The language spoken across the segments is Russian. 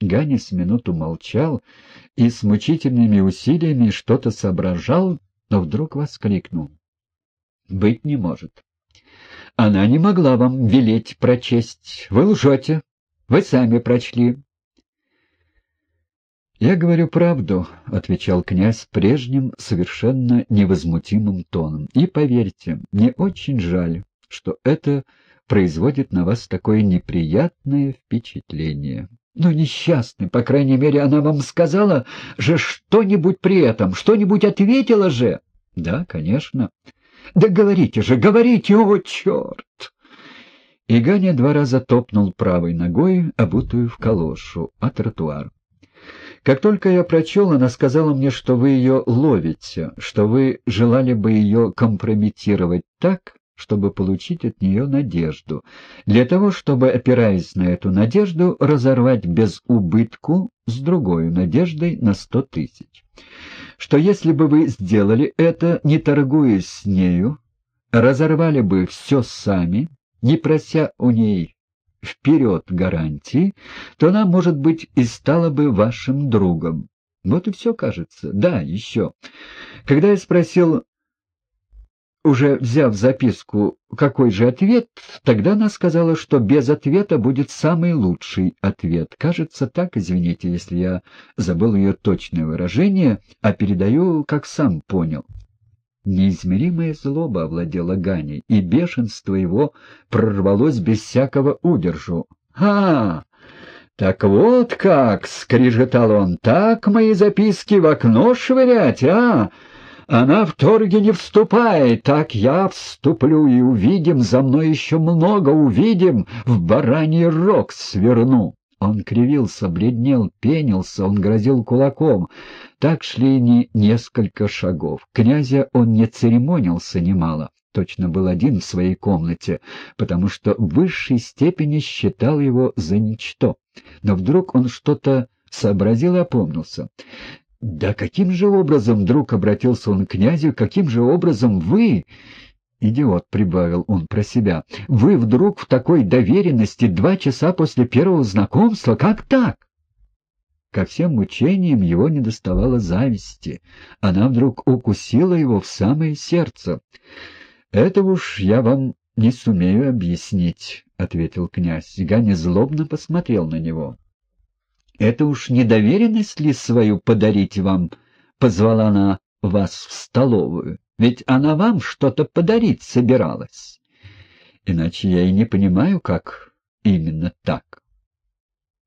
Ганя с минуту молчал и с мучительными усилиями что-то соображал, но вдруг воскликнул. — Быть не может. Она не могла вам велеть прочесть. Вы лжете. Вы сами прочли. «Я говорю правду», — отвечал князь прежним, совершенно невозмутимым тоном. «И поверьте, мне очень жаль, что это производит на вас такое неприятное впечатление». «Но несчастный, по крайней мере, она вам сказала же что-нибудь при этом, что-нибудь ответила же?» «Да, конечно». Да говорите же, говорите, о, черт! И Ганя два раза топнул правой ногой, обутую в калошу, а тротуар. Как только я прочел, она сказала мне, что вы ее ловите, что вы желали бы ее компрометировать так, чтобы получить от нее надежду, для того, чтобы, опираясь на эту надежду, разорвать без убытку с другой надеждой на сто тысяч. Что если бы вы сделали это, не торгуясь с нею, разорвали бы все сами, не прося у ней вперед гарантии, то она, может быть, и стала бы вашим другом. Вот и все, кажется. Да, еще. Когда я спросил, уже взяв записку, какой же ответ, тогда она сказала, что без ответа будет самый лучший ответ. Кажется, так, извините, если я забыл ее точное выражение, а передаю, как сам понял. Неизмеримая злоба овладела Ганей, и бешенство его прорвалось без всякого удержу. «А, так вот как!» — скрижетал он. «Так мои записки в окно швырять, а?» Она в торге не вступает, так я вступлю, и увидим, за мной еще много увидим, в бараний рог сверну. Он кривился, бледнел, пенился, он грозил кулаком. Так шли не несколько шагов. Князя он не церемонился немало, точно был один в своей комнате, потому что в высшей степени считал его за ничто. Но вдруг он что-то сообразил и опомнился. Да каким же образом, вдруг обратился он к князю, каким же образом вы... «Идиот», — прибавил он про себя, — «вы вдруг в такой доверенности два часа после первого знакомства? Как так?» Ко всем мучениям его не доставало зависти. Она вдруг укусила его в самое сердце. «Это уж я вам не сумею объяснить», — ответил князь. Ганя злобно посмотрел на него. Это уж недоверенность ли свою подарить вам? Позвала она вас в столовую. Ведь она вам что-то подарить собиралась. Иначе я и не понимаю, как именно так.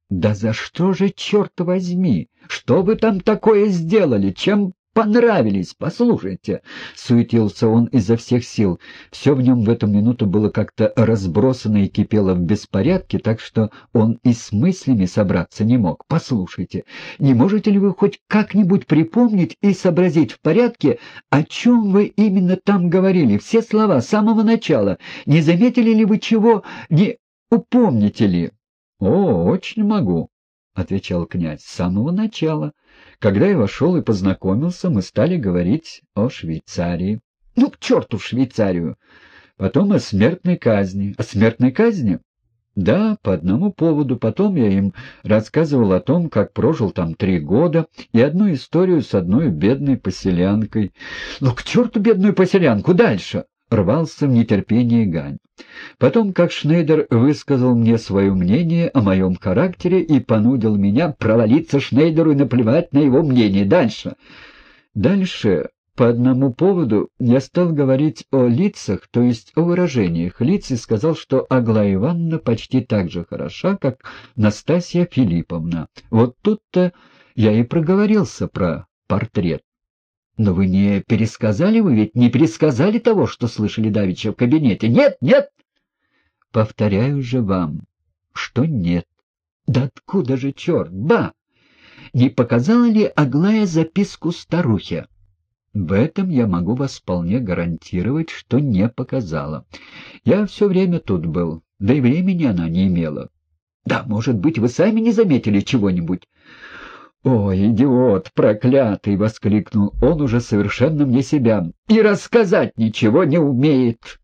Да за что же, черт возьми? Что вы там такое сделали? Чем понравились, послушайте!» — суетился он изо всех сил. Все в нем в эту минуту было как-то разбросано и кипело в беспорядке, так что он и с мыслями собраться не мог. «Послушайте, не можете ли вы хоть как-нибудь припомнить и сообразить в порядке, о чем вы именно там говорили, все слова с самого начала? Не заметили ли вы чего, не упомните ли?» «О, очень могу», — отвечал князь, — «с самого начала». Когда я вошел и познакомился, мы стали говорить о Швейцарии. Ну, к черту Швейцарию! Потом о смертной казни. О смертной казни? Да, по одному поводу. Потом я им рассказывал о том, как прожил там три года, и одну историю с одной бедной поселянкой. Ну, к черту бедную поселянку! Дальше! Рвался в нетерпении Гань. Потом, как Шнейдер высказал мне свое мнение о моем характере и понудил меня провалиться Шнейдеру и наплевать на его мнение. Дальше. Дальше, по одному поводу, я стал говорить о лицах, то есть о выражениях лиц, и сказал, что Аглая Ивановна почти так же хороша, как Настасья Филипповна. Вот тут-то я и проговорился про портрет. Но вы не пересказали, вы ведь не пересказали того, что слышали давеча в кабинете. Нет, нет! Повторяю же вам, что нет. Да откуда же черт? Ба! Не показала ли Аглая записку старухе? В этом я могу вас вполне гарантировать, что не показала. Я все время тут был, да и времени она не имела. Да, может быть, вы сами не заметили чего-нибудь. «Ой, идиот, проклятый!» — воскликнул он уже совершенно мне себя. «И рассказать ничего не умеет!»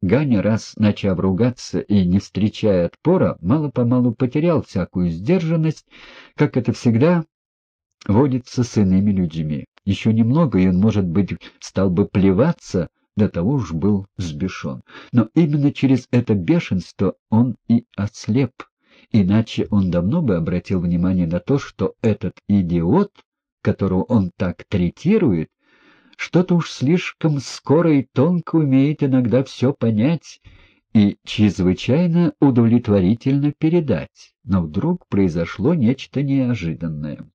Ганя, раз начав ругаться и не встречая отпора, мало-помалу потерял всякую сдержанность, как это всегда водится с иными людьми. Еще немного, и он, может быть, стал бы плеваться, до того уж был сбешен. Но именно через это бешенство он и ослеп, иначе он давно бы обратил внимание на то, что этот идиот, которого он так третирует, что-то уж слишком скоро и тонко умеет иногда все понять и чрезвычайно удовлетворительно передать. Но вдруг произошло нечто неожиданное.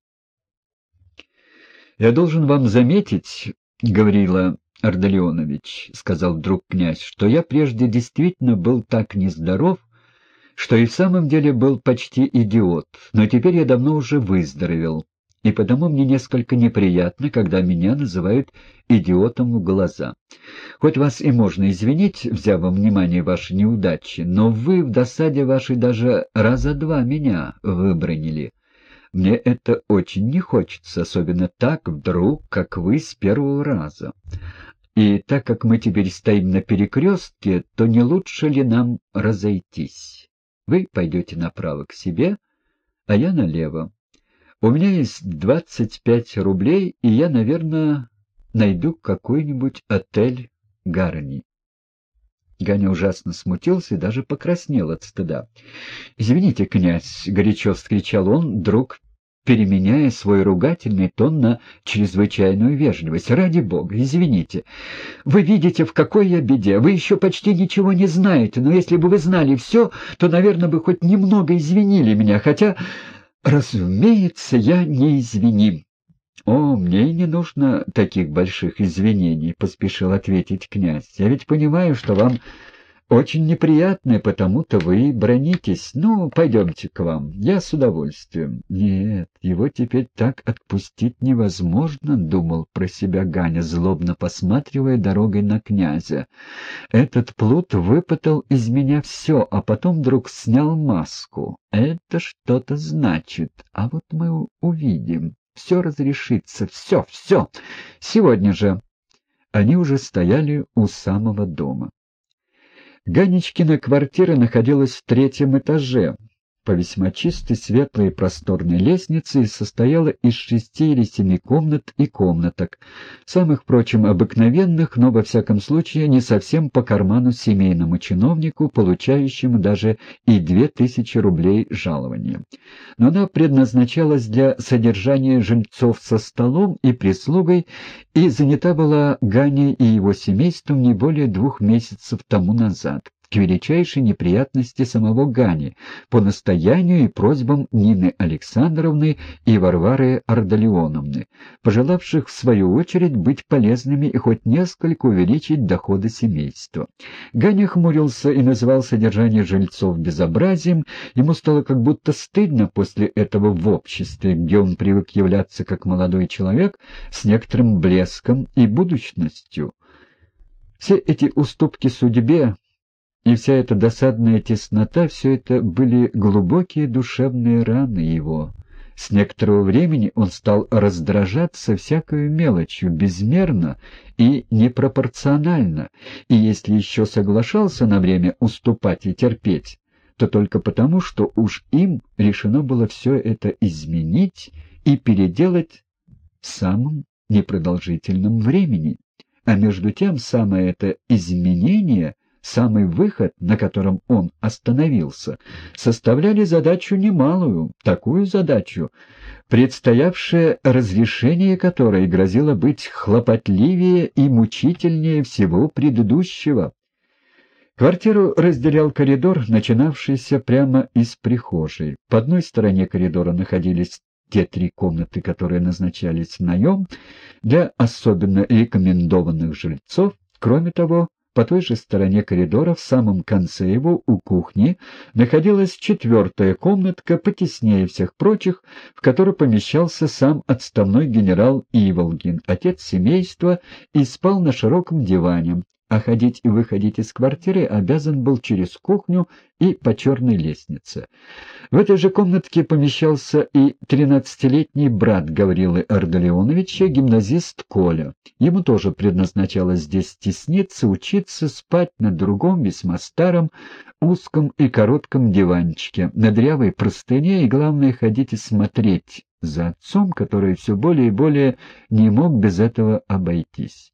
«Я должен вам заметить, — говорила Ардалионович, — сказал вдруг князь, — что я прежде действительно был так нездоров, что и в самом деле был почти идиот, но теперь я давно уже выздоровел и потому мне несколько неприятно, когда меня называют идиотом в глаза. Хоть вас и можно извинить, взяв во внимание ваши неудачи, но вы в досаде вашей даже раза два меня выбронили. Мне это очень не хочется, особенно так вдруг, как вы с первого раза. И так как мы теперь стоим на перекрестке, то не лучше ли нам разойтись? Вы пойдете направо к себе, а я налево. У меня есть двадцать пять рублей, и я, наверное, найду какой-нибудь отель Гарни. Ганя ужасно смутился и даже покраснел от стыда. — Извините, князь, — горячо вскричал он, вдруг переменяя свой ругательный тон на чрезвычайную вежливость. «Ради бога, извините. Вы видите, в какой я беде. Вы еще почти ничего не знаете, но если бы вы знали все, то, наверное, бы хоть немного извинили меня, хотя Разумеется, я не извиним. — О, мне не нужно таких больших извинений, — поспешил ответить князь. — Я ведь понимаю, что вам очень неприятное, потому-то вы и бронитесь. Ну, пойдемте к вам. Я с удовольствием. Нет, его теперь так отпустить невозможно, — думал про себя Ганя, злобно посматривая дорогой на князя. Этот плут выпытал из меня все, а потом вдруг снял маску. Это что-то значит, а вот мы увидим. Все разрешится, все, все. Сегодня же. Они уже стояли у самого дома. Ганечкина квартира находилась в третьем этаже, по весьма чистой, светлой и просторной лестнице и состояла из шести или семи комнат и комнаток, самых, впрочем, обыкновенных, но, во всяком случае, не совсем по карману семейному чиновнику, получающему даже и две тысячи рублей жалования. Но она предназначалась для содержания жильцов со столом и прислугой, и занята была Ганей и его семейством не более двух месяцев тому назад к величайшей неприятности самого Гани, по настоянию и просьбам Нины Александровны и Варвары Ардалионовны, пожелавших в свою очередь быть полезными и хоть несколько увеличить доходы семейства. Ганя хмурился и называл содержание жильцов безобразием, ему стало как будто стыдно после этого в обществе, где он привык являться как молодой человек с некоторым блеском и будущностью. Все эти уступки судьбе, и вся эта досадная теснота, все это были глубокие душевные раны его. С некоторого времени он стал раздражаться всякою мелочью, безмерно и непропорционально, и если еще соглашался на время уступать и терпеть, то только потому, что уж им решено было все это изменить и переделать в самом непродолжительном времени. А между тем самое это изменение — самый выход, на котором он остановился, составляли задачу немалую, такую задачу, предстоявшее разрешение которой грозило быть хлопотливее и мучительнее всего предыдущего. Квартиру разделял коридор, начинавшийся прямо из прихожей. По одной стороне коридора находились те три комнаты, которые назначались в наем для особенно рекомендованных жильцов. Кроме того, по той же стороне коридора, в самом конце его, у кухни, находилась четвертая комнатка, потеснее всех прочих, в которой помещался сам отставной генерал Иволгин, отец семейства, и спал на широком диване, а ходить и выходить из квартиры обязан был через кухню и по черной лестнице. В этой же комнатке помещался и тринадцатилетний брат Гаврилы Ардалионовича, гимназист Коля. Ему тоже предназначалось здесь тесниться, учиться, спать на другом, весьма старом, узком и коротком диванчике, на дрявой простыне и, главное, ходить и смотреть за отцом, который все более и более не мог без этого обойтись.